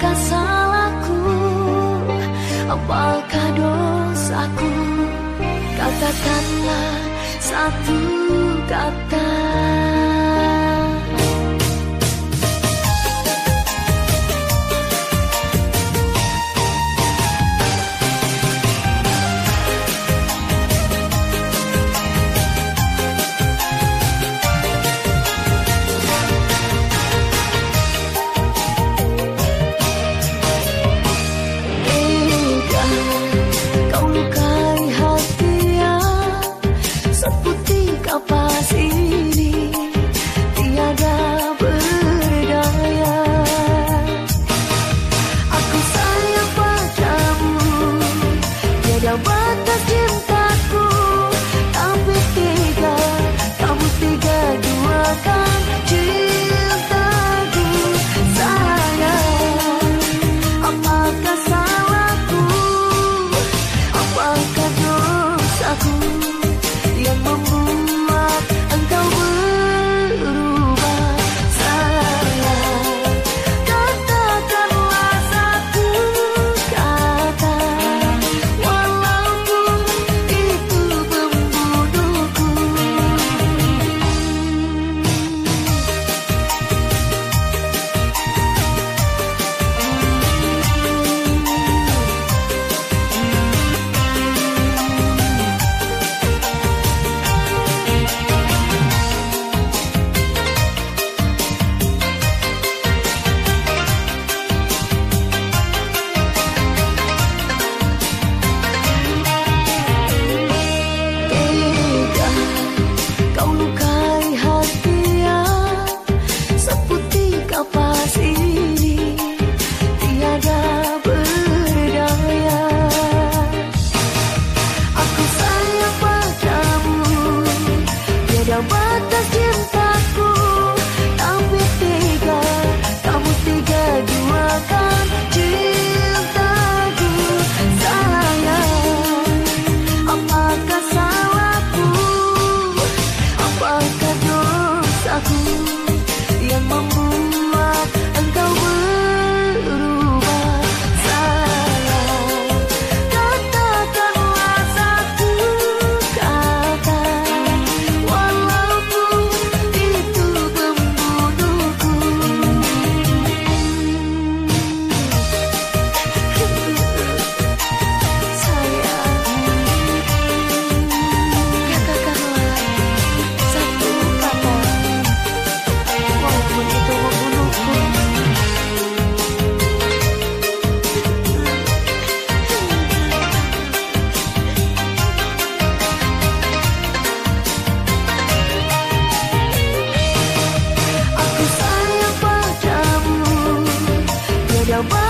Apakah salahku? Apakah dosaku? Katakanlah satu kata Bye.